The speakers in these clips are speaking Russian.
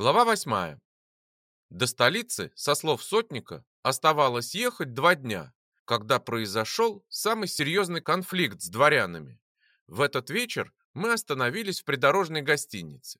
Глава восьмая. До столицы, со слов сотника, оставалось ехать два дня, когда произошел самый серьезный конфликт с дворянами. В этот вечер мы остановились в придорожной гостинице.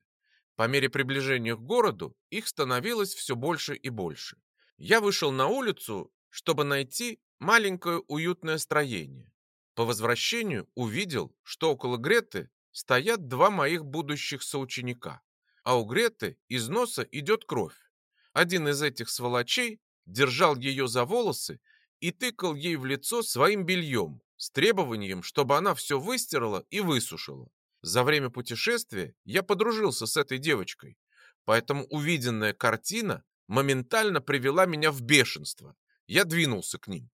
По мере приближения к городу их становилось все больше и больше. Я вышел на улицу, чтобы найти маленькое уютное строение. По возвращению увидел, что около Греты стоят два моих будущих соученика, а у Греты из носа идет кровь. Один из этих сволочей держал ее за волосы и тыкал ей в лицо своим бельем с требованием, чтобы она все выстирала и высушила. За время путешествия я подружился с этой девочкой, поэтому увиденная картина моментально привела меня в бешенство. Я двинулся к ним.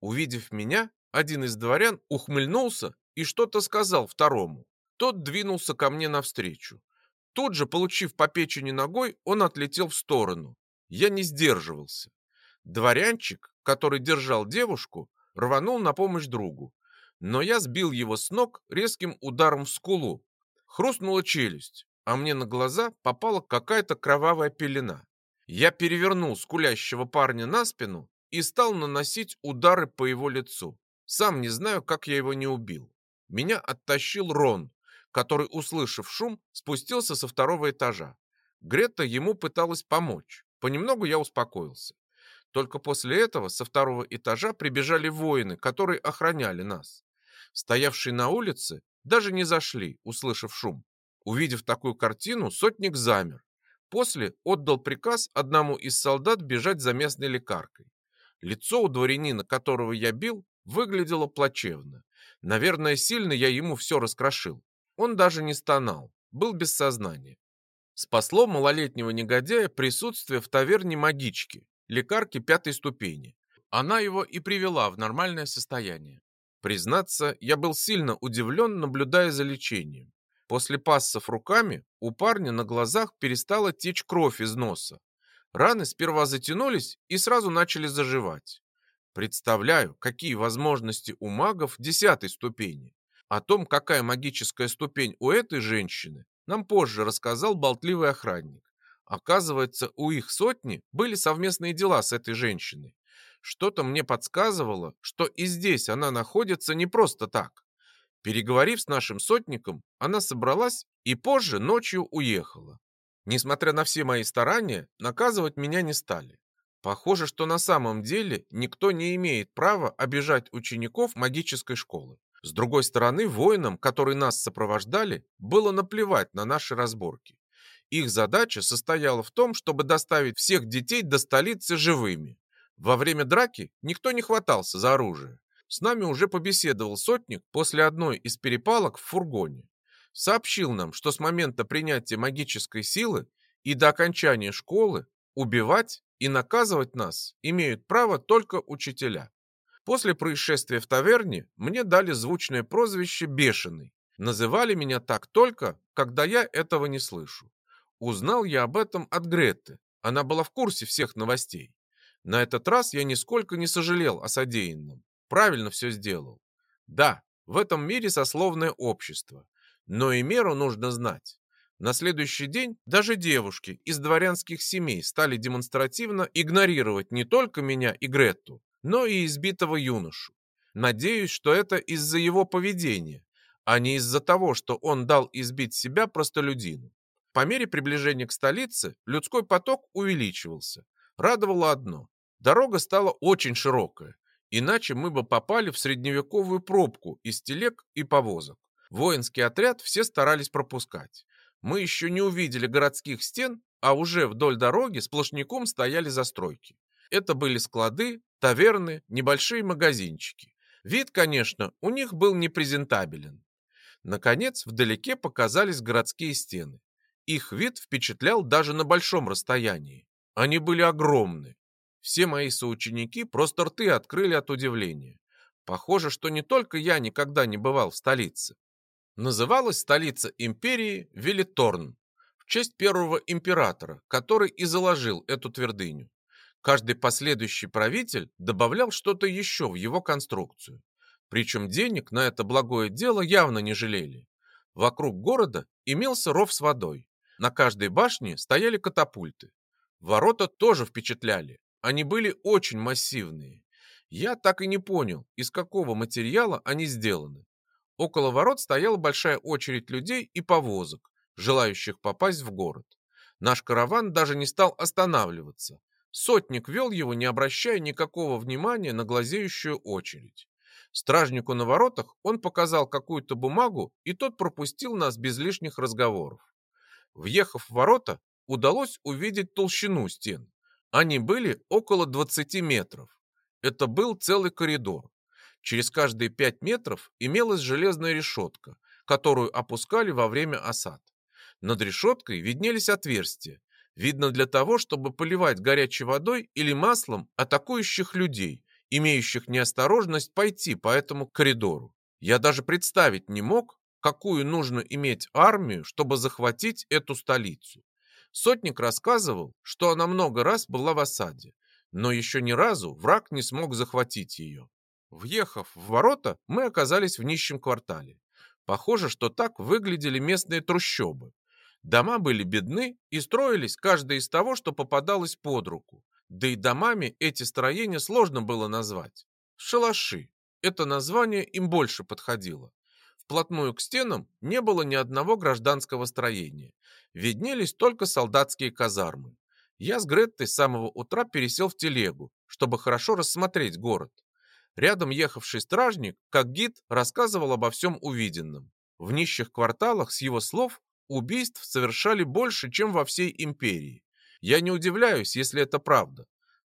Увидев меня, один из дворян ухмыльнулся и что-то сказал второму. Тот двинулся ко мне навстречу. Тут же, получив по печени ногой, он отлетел в сторону. Я не сдерживался. Дворянчик, который держал девушку, рванул на помощь другу но я сбил его с ног резким ударом в скулу. Хрустнула челюсть, а мне на глаза попала какая-то кровавая пелена. Я перевернул скулящего парня на спину и стал наносить удары по его лицу. Сам не знаю, как я его не убил. Меня оттащил Рон, который, услышав шум, спустился со второго этажа. Грета ему пыталась помочь. Понемногу я успокоился. Только после этого со второго этажа прибежали воины, которые охраняли нас. Стоявшие на улице даже не зашли, услышав шум. Увидев такую картину, сотник замер. После отдал приказ одному из солдат бежать за местной лекаркой. Лицо у дворянина, которого я бил, выглядело плачевно. Наверное, сильно я ему все раскрошил. Он даже не стонал, был без сознания. Спасло малолетнего негодяя присутствие в таверне магички, лекарки пятой ступени. Она его и привела в нормальное состояние. Признаться, я был сильно удивлен, наблюдая за лечением. После пассов руками у парня на глазах перестала течь кровь из носа. Раны сперва затянулись и сразу начали заживать. Представляю, какие возможности у магов десятой ступени. О том, какая магическая ступень у этой женщины, нам позже рассказал болтливый охранник. Оказывается, у их сотни были совместные дела с этой женщиной. Что-то мне подсказывало, что и здесь она находится не просто так. Переговорив с нашим сотником, она собралась и позже ночью уехала. Несмотря на все мои старания, наказывать меня не стали. Похоже, что на самом деле никто не имеет права обижать учеников магической школы. С другой стороны, воинам, которые нас сопровождали, было наплевать на наши разборки. Их задача состояла в том, чтобы доставить всех детей до столицы живыми. Во время драки никто не хватался за оружие. С нами уже побеседовал сотник после одной из перепалок в фургоне. Сообщил нам, что с момента принятия магической силы и до окончания школы убивать и наказывать нас имеют право только учителя. После происшествия в таверне мне дали звучное прозвище «Бешеный». Называли меня так только, когда я этого не слышу. Узнал я об этом от Гретты. Она была в курсе всех новостей. На этот раз я нисколько не сожалел о содеянном. Правильно все сделал. Да, в этом мире сословное общество, но и меру нужно знать. На следующий день даже девушки из дворянских семей стали демонстративно игнорировать не только меня и Гретту, но и избитого юношу. Надеюсь, что это из-за его поведения, а не из-за того, что он дал избить себя простолюдину. По мере приближения к столице людской поток увеличивался, Радовало одно. Дорога стала очень широкая, иначе мы бы попали в средневековую пробку из телег и повозок. Воинский отряд все старались пропускать. Мы еще не увидели городских стен, а уже вдоль дороги сплошняком стояли застройки. Это были склады, таверны, небольшие магазинчики. Вид, конечно, у них был непрезентабелен. Наконец, вдалеке показались городские стены. Их вид впечатлял даже на большом расстоянии. Они были огромны. Все мои соученики просто рты открыли от удивления. Похоже, что не только я никогда не бывал в столице. Называлась столица империи Велиторн в честь первого императора, который и заложил эту твердыню. Каждый последующий правитель добавлял что-то еще в его конструкцию. Причем денег на это благое дело явно не жалели. Вокруг города имелся ров с водой. На каждой башне стояли катапульты. Ворота тоже впечатляли. Они были очень массивные. Я так и не понял, из какого материала они сделаны. Около ворот стояла большая очередь людей и повозок, желающих попасть в город. Наш караван даже не стал останавливаться. Сотник вел его, не обращая никакого внимания на глазеющую очередь. Стражнику на воротах он показал какую-то бумагу, и тот пропустил нас без лишних разговоров. Въехав в ворота, удалось увидеть толщину стен. Они были около 20 метров. Это был целый коридор. Через каждые 5 метров имелась железная решетка, которую опускали во время осад. Над решеткой виднелись отверстия, видно для того, чтобы поливать горячей водой или маслом атакующих людей, имеющих неосторожность пойти по этому коридору. Я даже представить не мог, какую нужно иметь армию, чтобы захватить эту столицу. Сотник рассказывал, что она много раз была в осаде, но еще ни разу враг не смог захватить ее. Въехав в ворота, мы оказались в нищем квартале. Похоже, что так выглядели местные трущобы. Дома были бедны и строились каждый из того, что попадалось под руку. Да и домами эти строения сложно было назвать. Шалаши. Это название им больше подходило. Вплотную к стенам не было ни одного гражданского строения. Виднелись только солдатские казармы. Я с Греттой с самого утра пересел в телегу, чтобы хорошо рассмотреть город. Рядом ехавший стражник, как гид, рассказывал обо всем увиденном. В нищих кварталах, с его слов, убийств совершали больше, чем во всей империи. Я не удивляюсь, если это правда.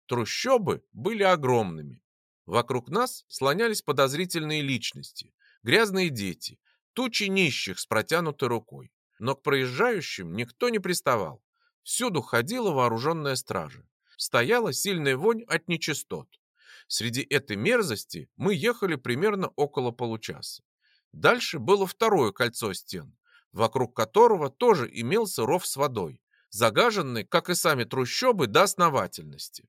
Трущобы были огромными. Вокруг нас слонялись подозрительные личности, грязные дети, тучи нищих с протянутой рукой. Но к проезжающим никто не приставал. Всюду ходила вооруженная стража. Стояла сильная вонь от нечистот. Среди этой мерзости мы ехали примерно около получаса. Дальше было второе кольцо стен, вокруг которого тоже имелся ров с водой, загаженный, как и сами трущобы, до основательности.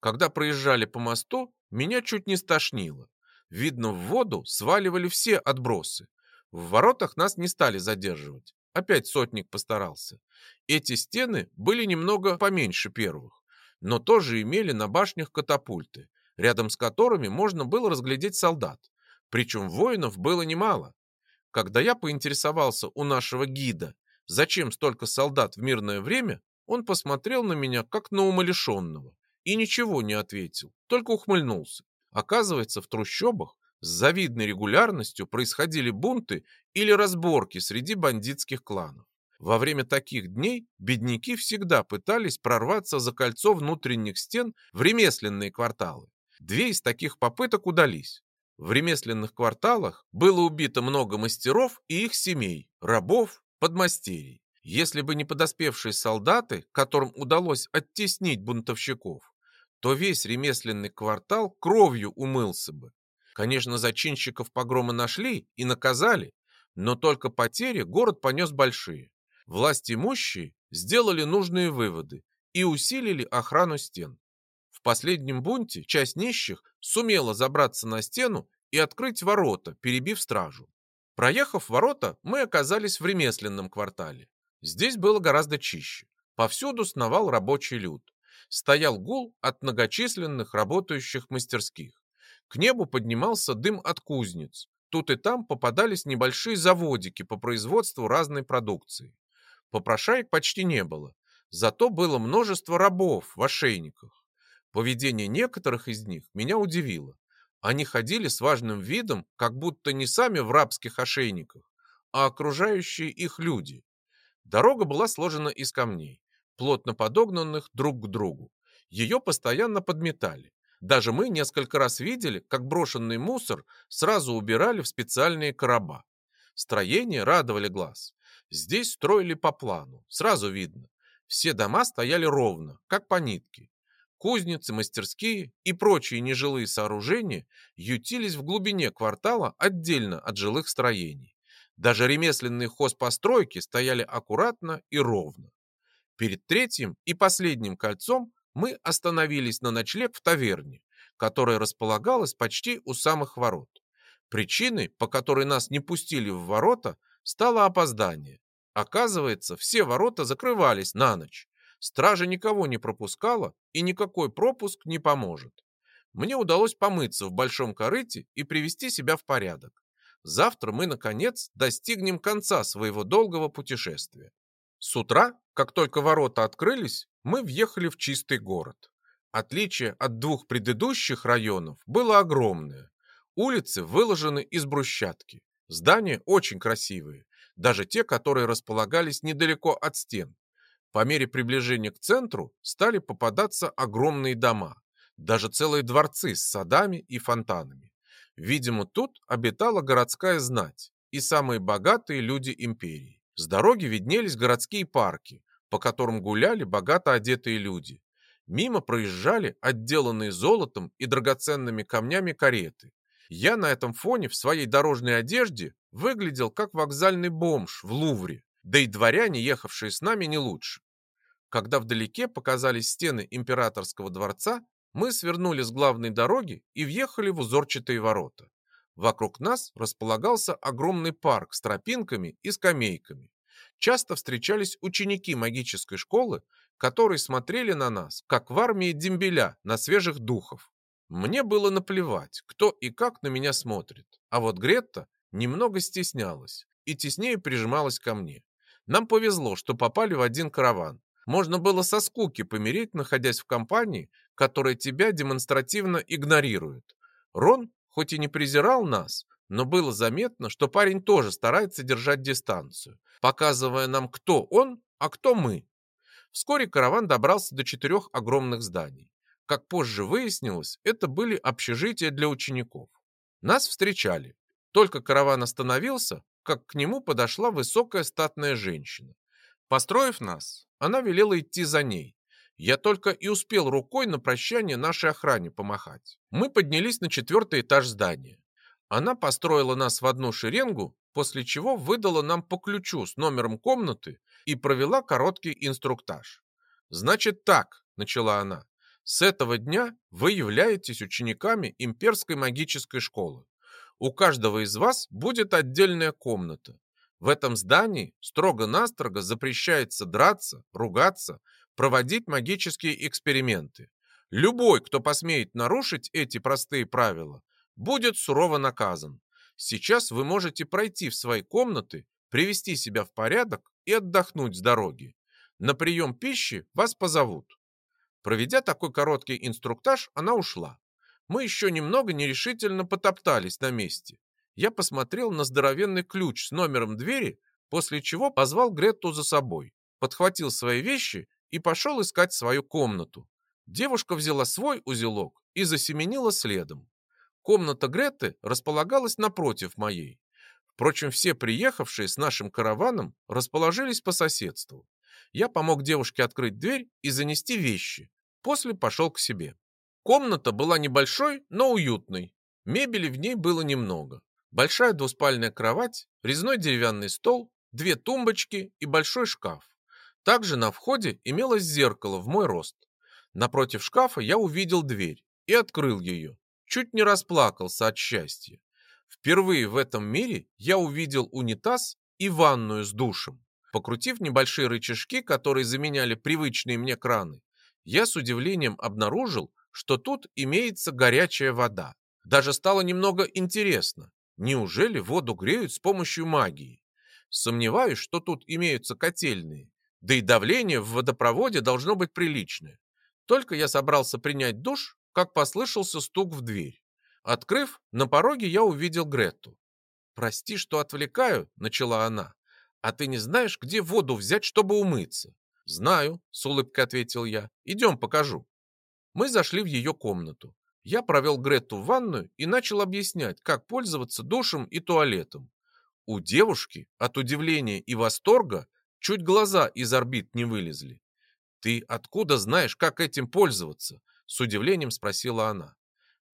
Когда проезжали по мосту, меня чуть не стошнило. Видно, в воду сваливали все отбросы. В воротах нас не стали задерживать. Опять сотник постарался. Эти стены были немного поменьше первых, но тоже имели на башнях катапульты, рядом с которыми можно было разглядеть солдат. Причем воинов было немало. Когда я поинтересовался у нашего гида, зачем столько солдат в мирное время, он посмотрел на меня как на умалишенного и ничего не ответил, только ухмыльнулся. Оказывается, в трущобах с завидной регулярностью происходили бунты или разборки среди бандитских кланов. Во время таких дней бедняки всегда пытались прорваться за кольцо внутренних стен в ремесленные кварталы. Две из таких попыток удались. В ремесленных кварталах было убито много мастеров и их семей, рабов, подмастерий. Если бы не подоспевшие солдаты, которым удалось оттеснить бунтовщиков, то весь ремесленный квартал кровью умылся бы. Конечно, зачинщиков погрома нашли и наказали, но только потери город понес большие. Власть имущие сделали нужные выводы и усилили охрану стен. В последнем бунте часть нищих сумела забраться на стену и открыть ворота, перебив стражу. Проехав ворота, мы оказались в ремесленном квартале. Здесь было гораздо чище. Повсюду сновал рабочий люд. Стоял гул от многочисленных работающих мастерских. К небу поднимался дым от кузнец. Тут и там попадались небольшие заводики по производству разной продукции. Попрошаек почти не было, зато было множество рабов в ошейниках. Поведение некоторых из них меня удивило. Они ходили с важным видом, как будто не сами в рабских ошейниках, а окружающие их люди. Дорога была сложена из камней, плотно подогнанных друг к другу. Ее постоянно подметали. Даже мы несколько раз видели, как брошенный мусор сразу убирали в специальные короба. Строения радовали глаз. Здесь строили по плану, сразу видно. Все дома стояли ровно, как по нитке. Кузницы, мастерские и прочие нежилые сооружения ютились в глубине квартала отдельно от жилых строений. Даже ремесленные хозпостройки стояли аккуратно и ровно. Перед третьим и последним кольцом мы остановились на ночлег в таверне, которая располагалась почти у самых ворот. Причиной, по которой нас не пустили в ворота, стало опоздание. Оказывается, все ворота закрывались на ночь. Стража никого не пропускала, и никакой пропуск не поможет. Мне удалось помыться в большом корыте и привести себя в порядок. Завтра мы, наконец, достигнем конца своего долгого путешествия. С утра, как только ворота открылись, мы въехали в чистый город. Отличие от двух предыдущих районов было огромное. Улицы выложены из брусчатки. Здания очень красивые, даже те, которые располагались недалеко от стен. По мере приближения к центру стали попадаться огромные дома, даже целые дворцы с садами и фонтанами. Видимо, тут обитала городская знать и самые богатые люди империи. С дороги виднелись городские парки, по которым гуляли богато одетые люди. Мимо проезжали отделанные золотом и драгоценными камнями кареты. Я на этом фоне в своей дорожной одежде выглядел как вокзальный бомж в Лувре, да и дворяне, ехавшие с нами, не лучше. Когда вдалеке показались стены императорского дворца, мы свернули с главной дороги и въехали в узорчатые ворота. Вокруг нас располагался огромный парк с тропинками и скамейками. Часто встречались ученики магической школы, которые смотрели на нас, как в армии дембеля на свежих духов. Мне было наплевать, кто и как на меня смотрит, а вот Гретта немного стеснялась и теснее прижималась ко мне. Нам повезло, что попали в один караван. Можно было со скуки помереть, находясь в компании, которая тебя демонстративно игнорирует. Рон хоть и не презирал нас, но было заметно, что парень тоже старается держать дистанцию, показывая нам, кто он, а кто мы. Вскоре караван добрался до четырех огромных зданий. Как позже выяснилось, это были общежития для учеников. Нас встречали. Только караван остановился, как к нему подошла высокая статная женщина. Построив нас, она велела идти за ней. Я только и успел рукой на прощание нашей охране помахать. Мы поднялись на четвертый этаж здания. Она построила нас в одну шеренгу, после чего выдала нам по ключу с номером комнаты и провела короткий инструктаж. «Значит так», — начала она, — «с этого дня вы являетесь учениками имперской магической школы. У каждого из вас будет отдельная комната. В этом здании строго-настрого запрещается драться, ругаться, проводить магические эксперименты. Любой, кто посмеет нарушить эти простые правила, будет сурово наказан. Сейчас вы можете пройти в свои комнаты, привести себя в порядок и отдохнуть с дороги. На прием пищи вас позовут. Проведя такой короткий инструктаж, она ушла. Мы еще немного нерешительно потоптались на месте. Я посмотрел на здоровенный ключ с номером двери, после чего позвал Гретту за собой, подхватил свои вещи и пошел искать свою комнату. Девушка взяла свой узелок и засеменила следом. Комната Греты располагалась напротив моей. Впрочем, все приехавшие с нашим караваном расположились по соседству. Я помог девушке открыть дверь и занести вещи. После пошел к себе. Комната была небольшой, но уютной. Мебели в ней было немного. Большая двуспальная кровать, резной деревянный стол, две тумбочки и большой шкаф. Также на входе имелось зеркало в мой рост. Напротив шкафа я увидел дверь и открыл ее чуть не расплакался от счастья. Впервые в этом мире я увидел унитаз и ванную с душем. Покрутив небольшие рычажки, которые заменяли привычные мне краны, я с удивлением обнаружил, что тут имеется горячая вода. Даже стало немного интересно, неужели воду греют с помощью магии? Сомневаюсь, что тут имеются котельные, да и давление в водопроводе должно быть приличное. Только я собрался принять душ, как послышался стук в дверь. Открыв, на пороге я увидел Гретту. «Прости, что отвлекаю», — начала она. «А ты не знаешь, где воду взять, чтобы умыться?» «Знаю», — с улыбкой ответил я. «Идем, покажу». Мы зашли в ее комнату. Я провел Гретту в ванную и начал объяснять, как пользоваться душем и туалетом. У девушки от удивления и восторга чуть глаза из орбит не вылезли. «Ты откуда знаешь, как этим пользоваться?» С удивлением спросила она.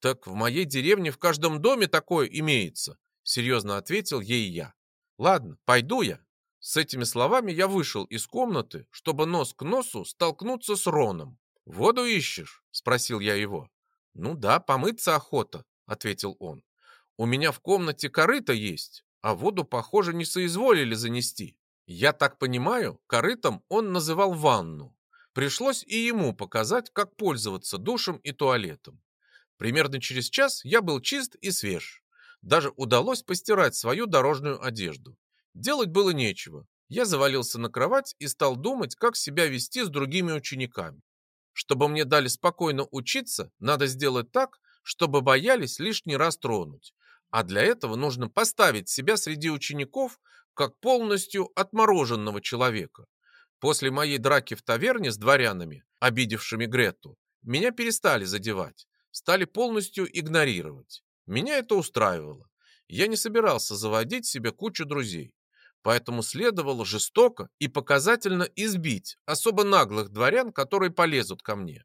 «Так в моей деревне в каждом доме такое имеется», серьезно ответил ей я. «Ладно, пойду я». С этими словами я вышел из комнаты, чтобы нос к носу столкнуться с Роном. «Воду ищешь?» – спросил я его. «Ну да, помыться охота», – ответил он. «У меня в комнате корыто есть, а воду, похоже, не соизволили занести». Я так понимаю, корытом он называл ванну. Пришлось и ему показать, как пользоваться душем и туалетом. Примерно через час я был чист и свеж. Даже удалось постирать свою дорожную одежду. Делать было нечего. Я завалился на кровать и стал думать, как себя вести с другими учениками. Чтобы мне дали спокойно учиться, надо сделать так, чтобы боялись лишний раз тронуть. А для этого нужно поставить себя среди учеников как полностью отмороженного человека. После моей драки в таверне с дворянами, обидевшими Грету, меня перестали задевать, стали полностью игнорировать. Меня это устраивало. Я не собирался заводить себе кучу друзей. Поэтому следовало жестоко и показательно избить особо наглых дворян, которые полезут ко мне.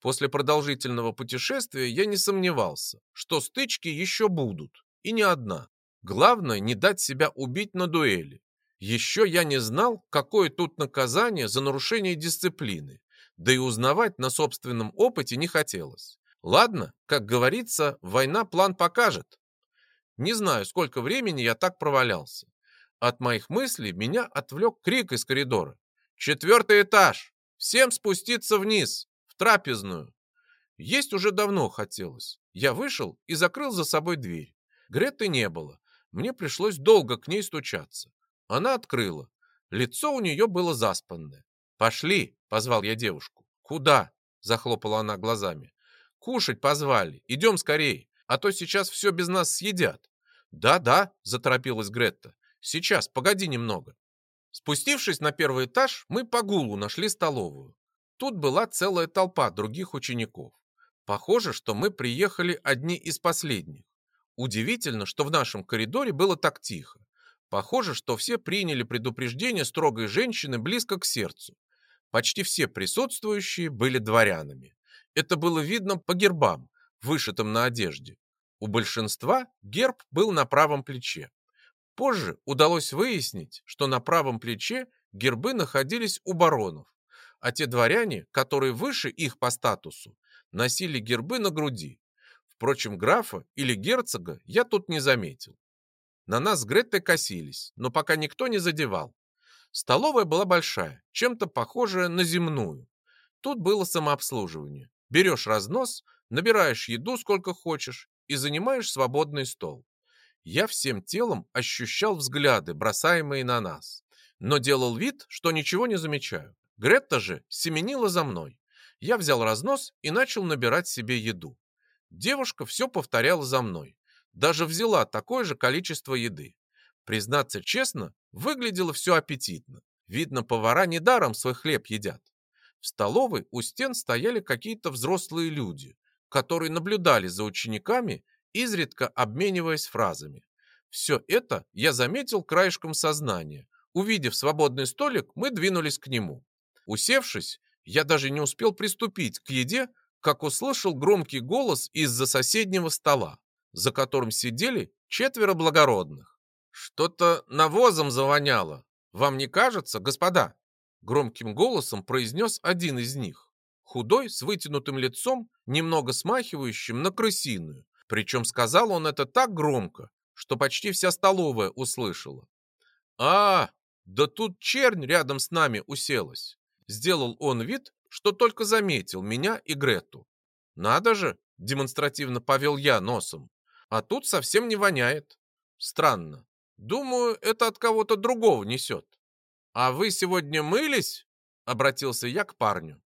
После продолжительного путешествия я не сомневался, что стычки еще будут, и не одна. Главное, не дать себя убить на дуэли. Еще я не знал, какое тут наказание за нарушение дисциплины, да и узнавать на собственном опыте не хотелось. Ладно, как говорится, война план покажет. Не знаю, сколько времени я так провалялся. От моих мыслей меня отвлек крик из коридора. «Четвертый этаж! Всем спуститься вниз, в трапезную!» Есть уже давно хотелось. Я вышел и закрыл за собой дверь. Греты не было. Мне пришлось долго к ней стучаться. Она открыла. Лицо у нее было заспанное. «Пошли!» — позвал я девушку. «Куда?» — захлопала она глазами. «Кушать позвали. Идем скорей, а то сейчас все без нас съедят». «Да-да», — заторопилась Гретта. Сейчас, погоди немного. Спустившись на первый этаж, мы по гулу нашли столовую. Тут была целая толпа других учеников. Похоже, что мы приехали одни из последних. Удивительно, что в нашем коридоре было так тихо. Похоже, что все приняли предупреждение строгой женщины близко к сердцу. Почти все присутствующие были дворянами. Это было видно по гербам, вышитым на одежде. У большинства герб был на правом плече. Позже удалось выяснить, что на правом плече гербы находились у баронов, а те дворяне, которые выше их по статусу, носили гербы на груди. Впрочем, графа или герцога я тут не заметил. На нас с Греттой косились, но пока никто не задевал. Столовая была большая, чем-то похожая на земную. Тут было самообслуживание. Берешь разнос, набираешь еду сколько хочешь и занимаешь свободный стол. Я всем телом ощущал взгляды, бросаемые на нас, но делал вид, что ничего не замечаю. Гретта же семенила за мной. Я взял разнос и начал набирать себе еду. Девушка все повторяла за мной. Даже взяла такое же количество еды. Признаться честно, выглядело все аппетитно. Видно, повара недаром свой хлеб едят. В столовой у стен стояли какие-то взрослые люди, которые наблюдали за учениками изредка обмениваясь фразами. Все это я заметил краешком сознания. Увидев свободный столик, мы двинулись к нему. Усевшись, я даже не успел приступить к еде, как услышал громкий голос из-за соседнего стола, за которым сидели четверо благородных. «Что-то навозом завоняло. Вам не кажется, господа?» Громким голосом произнес один из них. Худой, с вытянутым лицом, немного смахивающим на крысиную, причем сказал он это так громко, что почти вся столовая услышала. «А, да тут чернь рядом с нами уселась!» Сделал он вид, что только заметил меня и Грету. «Надо же!» – демонстративно повел я носом. «А тут совсем не воняет. Странно. Думаю, это от кого-то другого несет». «А вы сегодня мылись?» – обратился я к парню.